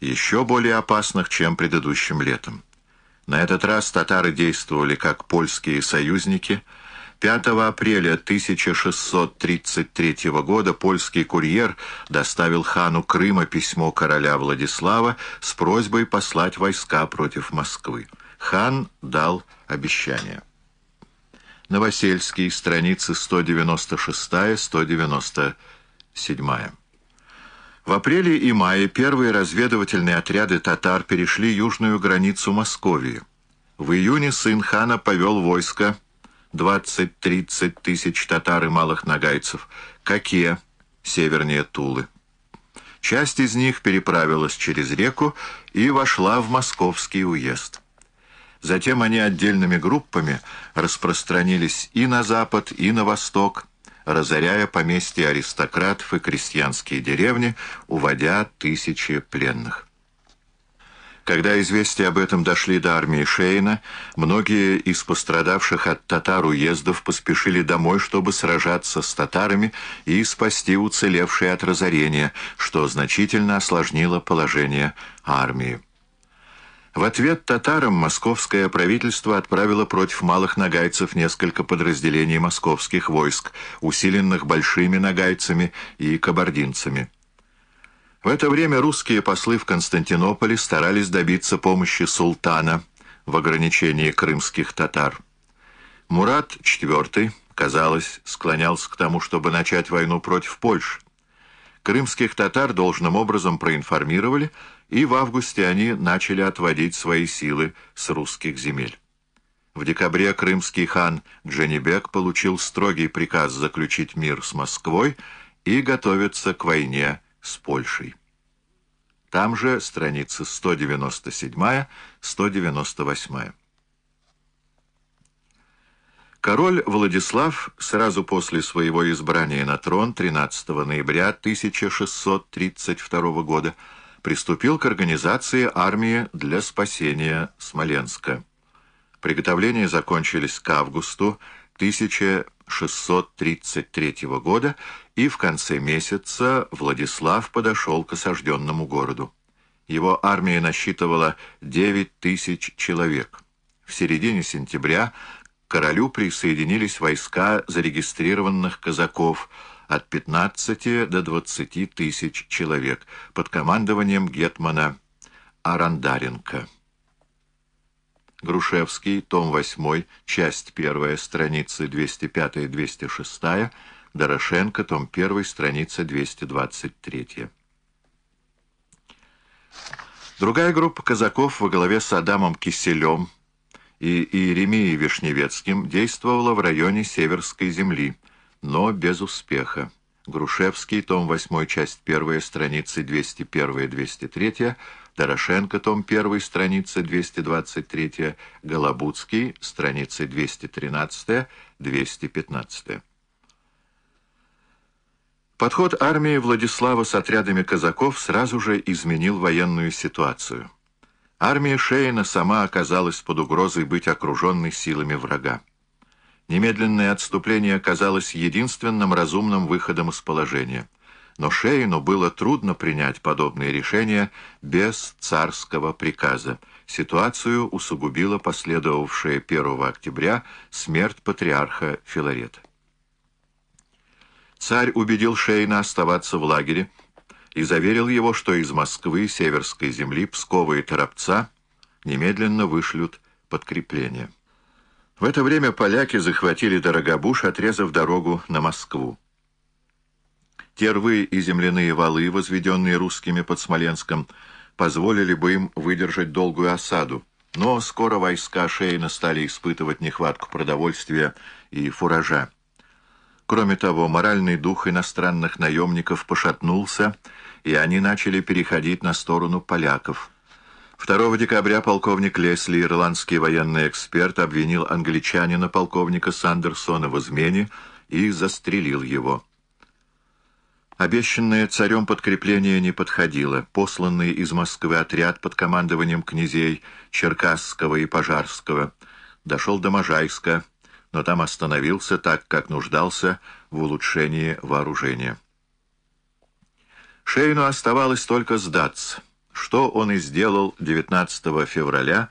еще более опасных, чем предыдущим летом. На этот раз татары действовали как польские союзники. 5 апреля 1633 года польский курьер доставил хану Крыма письмо короля Владислава с просьбой послать войска против Москвы. Хан дал обещание. Новосельский, страницы 196-197. В апреле и мае первые разведывательные отряды татар перешли южную границу Московии. В июне сын хана повел войско 20-30 тысяч татар и малых нагайцев, Каке, севернее Тулы. Часть из них переправилась через реку и вошла в московский уезд. Затем они отдельными группами распространились и на запад, и на восток, разоряя поместья аристократов и крестьянские деревни, уводя тысячи пленных. Когда известия об этом дошли до армии Шейна, многие из пострадавших от татар уездов поспешили домой, чтобы сражаться с татарами и спасти уцелевшие от разорения, что значительно осложнило положение армии. В ответ татарам московское правительство отправило против малых нагайцев несколько подразделений московских войск, усиленных большими нагайцами и кабардинцами. В это время русские послы в Константинополе старались добиться помощи султана в ограничении крымских татар. Мурат IV, казалось, склонялся к тому, чтобы начать войну против Польши. Крымских татар должным образом проинформировали, и в августе они начали отводить свои силы с русских земель. В декабре крымский хан Дженебек получил строгий приказ заключить мир с Москвой и готовиться к войне с Польшей. Там же страницы 197-198. Король Владислав сразу после своего избрания на трон 13 ноября 1632 года приступил к организации армии для спасения Смоленска. Приготовления закончились к августу 1633 года, и в конце месяца Владислав подошел к осажденному городу. Его армия насчитывала 9 тысяч человек. В середине сентября к королю присоединились войска зарегистрированных казаков от 15 до 20 тысяч человек под командованием гетмана Арандаренко. Грушевский, том 8, часть 1, страницы 205-206, Дорошенко, том 1, страница 223. Другая группа казаков во главе с Адамом Киселем и Иеремией Вишневецким действовала в районе Северской земли, но без успеха. Грушевский, том 8, часть 1, страницы 201-203, Дорошенко, том 1, страница 223, Голобудский, страницы 213-215. Подход армии Владислава с отрядами казаков сразу же изменил военную ситуацию. Армия Шейна сама оказалась под угрозой быть окруженной силами врага. Немедленное отступление оказалось единственным разумным выходом из положения. Но Шейну было трудно принять подобные решения без царского приказа. Ситуацию усугубила последовавшая 1 октября смерть патриарха Филарета. Царь убедил Шейна оставаться в лагере и заверил его, что из Москвы, Северской земли, Пскова и Торопца немедленно вышлют подкрепление. В это время поляки захватили Дорогобуш, отрезав дорогу на Москву. Те рвы и земляные валы, возведенные русскими под Смоленском, позволили бы им выдержать долгую осаду, но скоро войска Шейна стали испытывать нехватку продовольствия и фуража. Кроме того, моральный дух иностранных наемников пошатнулся, и они начали переходить на сторону поляков. 2 декабря полковник Лесли, ирландский военный эксперт, обвинил англичанина полковника Сандерсона в измене и застрелил его. Обещанное царем подкрепление не подходило. Посланный из Москвы отряд под командованием князей Черкасского и Пожарского дошел до Можайска, но там остановился так, как нуждался в улучшении вооружения. Шейну оставалось только сдаться, что он и сделал 19 февраля